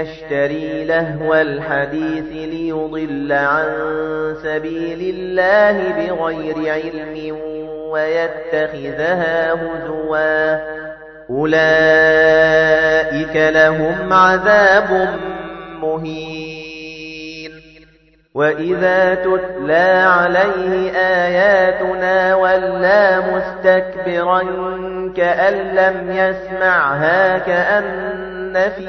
يشتري لهو الحديث ليضل عن سبيل الله بغير علم ويتخذها هزوا. أولئك لهم عذاب مهين. وإذا تتلى عليه آياتنا ولا مستكبرا كأن لم يسمعها كأن في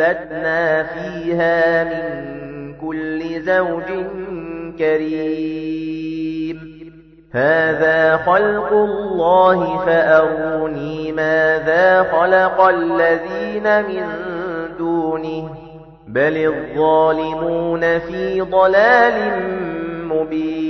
فأنبتنا فيها من كل زوج كريم هذا خلق الله فأروني ماذا خلق الذين من دونه بل الظالمون في ضلال مبين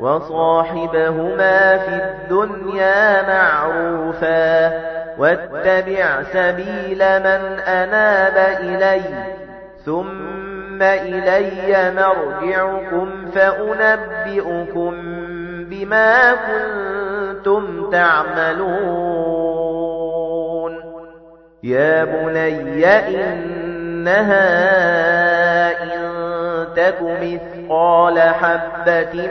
وصاحبهما في الدنيا معروفا. واتبع سبيل من أناب إلي ثم إلي مرجعكم فأنبئكم بما كنتم تعملون. يا بني إنها إن تك مثقال حبة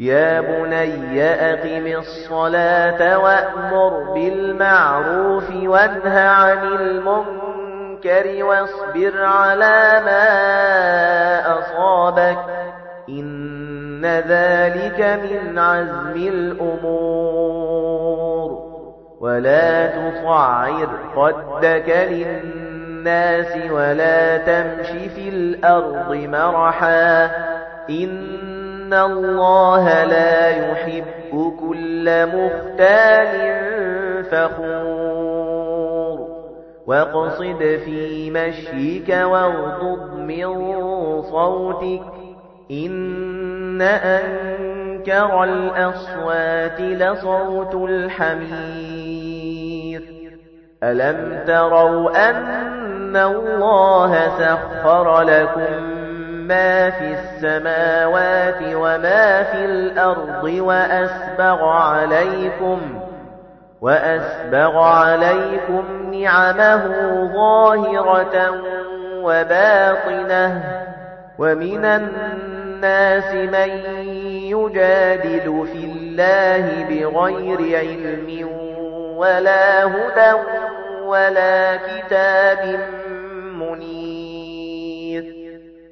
يا بني أقم الصلاة وأمر بالمعروف وانه عن المنكر واصبر على ما أصابك إن ذلك من عزم الأمور ولا تصعر خدك للناس ولا تمش في الأرض مرحا إن إِنَّ اللَّهَ لَا يُحِبُّ كُلَّ مُخْتَالٍ فَخُورٍ وَاقْصِدْ فِي مَشْيِكَ وَاغْضُضْ مِنْ صَوْتِكَ إِنَّ أَنكَرَ الْأَصْوَاتِ لَصَوْتُ الْحَمِيرِ أَلَمْ تَرَوْا أَنَّ اللَّهَ سَخَّرَ لَكُم مَا فِي السَّمَاوَاتِ وَمَا فِي الْأَرْضِ وَأَسْبَغَ عَلَيْكُمْ وَأَسْبَغَ عَلَيْكُمْ نِعَمَهُ ظَاهِرَةً وَبَاطِنَةً وَمِنَ النَّاسِ مَن يُجَادِلُ فِي اللَّهِ بِغَيْرِ عِلْمٍ وَلَا هُدًى وَلَا كِتَابٍ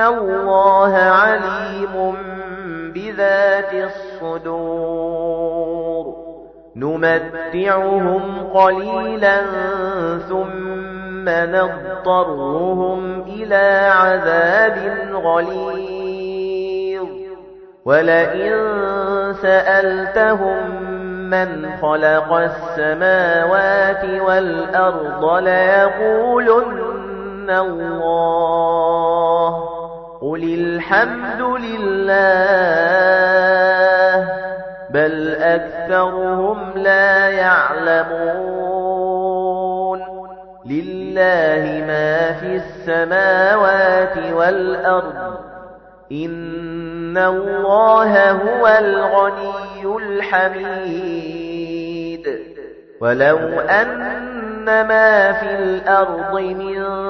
اللَّهَ عَلِيمٌ بِذَاتِ الصُّدُورِ نُمَتِّعُهُمْ قَلِيلًا ثُمَّ نَضْطَرُّهُمْ إِلَى عَذَابٍ غَلِيظٍ وَلَئِن سَأَلْتَهُم مَّنْ خَلَقَ السَّمَاوَاتِ وَالْأَرْضَ لَيَقُولُنَّ اللَّهُ قُلِ الْحَمْدُ لِلَّهِ بَلْ أَكْثَرُهُمْ لَا يَعْلَمُونَ لِلَّهِ مَا فِي السَّمَاوَاتِ وَالْأَرْضِ إِنَّ اللَّهَ هُوَ الْغَنِيُّ الْحَمِيدُ وَلَوْ أَنَّ مَا فِي الْأَرْضِ مِن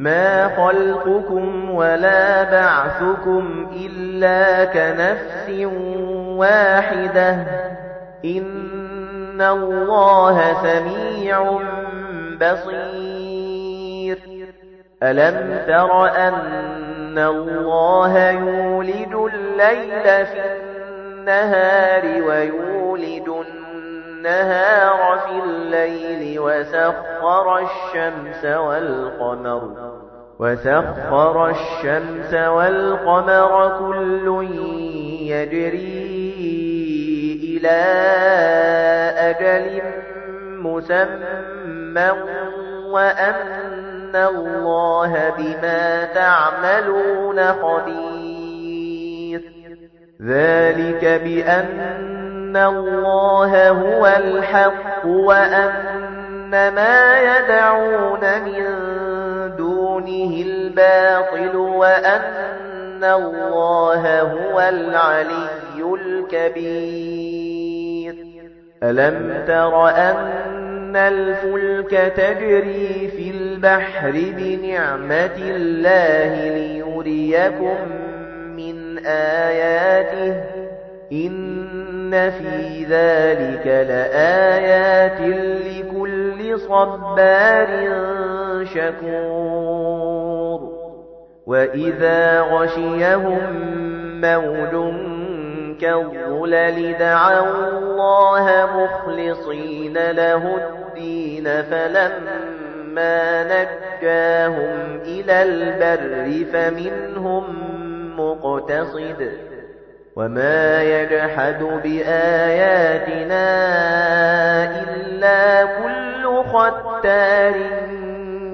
مَا خَلْقُكُمْ وَلَا بَعْثُكُمْ إِلَّا كَنَفْسٍ وَاحِدَةٍ إِنَّ اللَّهَ سَمِيعٌ بَصِيرٌ أَلَمْ تَرَ أَنَّ اللَّهَ يُولِجُ اللَّيْلَ فِي النَّهَارِ وَيُولِجُ النَّهَارَ فِي اللَّيْلِ وَسَخَّرَ الشَّمْسَ وَالْقَمَرَ وَسَخَّرَ الشَّمْسَ وَالْقَمَرَ كُلٌّ يَجْرِي إِلَى أَجَلٍ مُّسَمًّى وَأَنَّ اللَّهَ بِمَا تَعْمَلُونَ خَبِيرٌ. ذَلِكَ بِأَنَّ أَنَّ اللَّهَ هُوَ الْحَقُّ وَأَنَّ مَا يَدْعُونَ مِن دُونِهِ الْبَاطِلُ وَأَنَّ اللَّهَ هُوَ الْعَلِيُّ الْكَبِيرُ. أَلَمْ تَرَ أَنَّ الْفُلْكَ تَجْرِي فِي الْبَحْرِ بِنِعْمَةِ اللَّهِ لِيُرِيَكُم مِّنْ آيَاتِهِ؟ إِنَّ فِي ذَلِكَ لَآيَاتٍ لِكُلِّ صَبَّارٍ شَكُورٍ. وَإِذَا غَشِيَهُم مَّوْجٌ كَالظُّلَلِ دَعَوُا اللَّهَ مُخْلِصِينَ لَهُ الدِّينَ فَلَمَّا نَجَّاهُمْ إِلَى الْبَرِّ فَمِنْهُم مُّقْتَصِدٌ. وَمَا يَجْحَدُ بِآيَاتِنَا إِلَّا كُلُّ خَتَّارٍ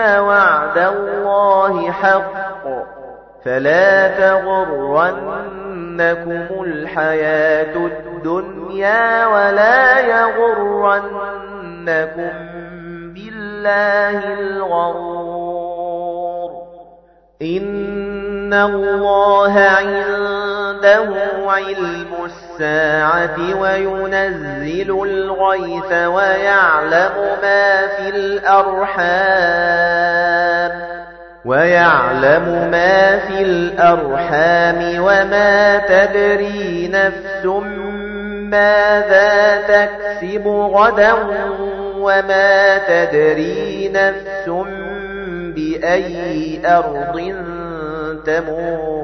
وَعْدَ اللَّهِ حَقٌّ فَلَا تَغُرَّنَّكُمُ الْحَيَاةُ الدُّنْيَا وَلَا يَغُرَّنَّكُم بِاللَّهِ الْغَرُورُ إِنَّ اللَّهَ عِندَهُ عِلْمُ السَّاعَةِ وَيُنَزِّلُ الْغَيْثَ وَيَعْلَمُ مَا فِي الْأَرْحَامِ وَيَعْلَمُ مَا فِي الْأَرْحَامِ وَمَا تَدْرِي نَفْسٌ مَاذَا تَكْسِبُ غَدًا وَمَا تَدْرِي نَفْسٌ بِأَيِّ أَرْضٍ تَمُوتُ.